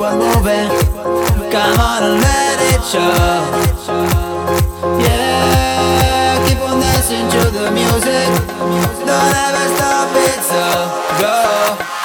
on moving. Come on and let it show. Yeah, keep on dancing to the music. Don't ever stop it, so go.